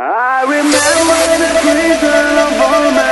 I remember the prison of all memories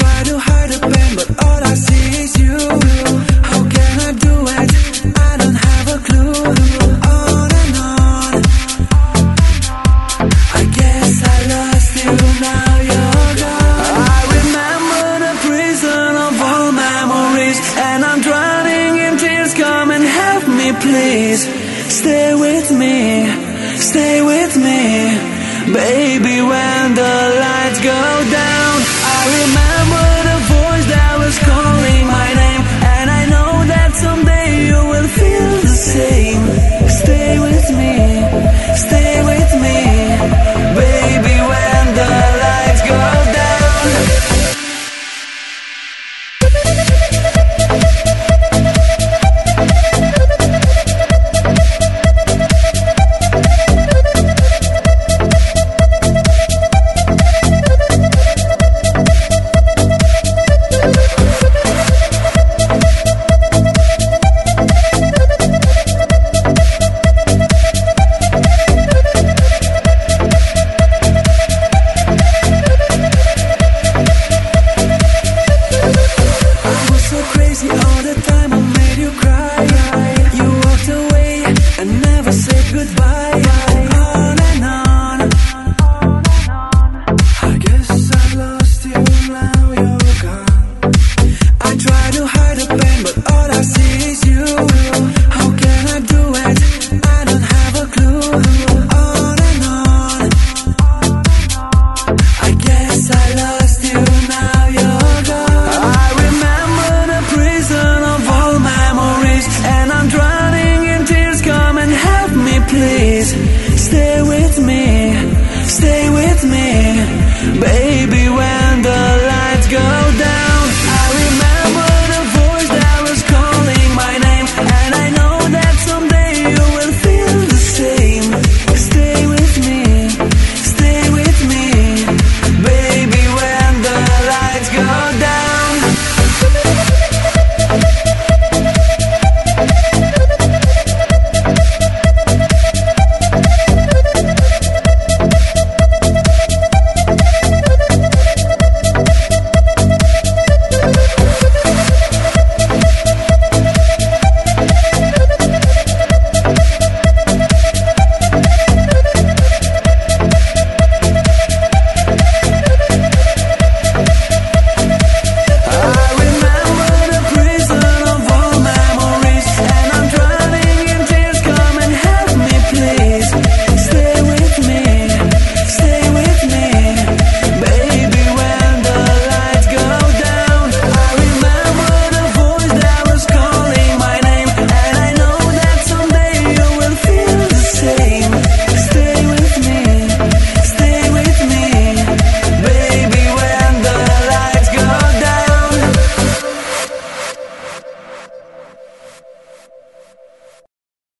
try to hide the pain, but all I see is you. How can I do it? I don't have a clue. On and on. I guess I lost you, now you're gone. I remember the prison of all memories, and I'm drowning in tears. Come and help me, please. Stay with me, stay with me,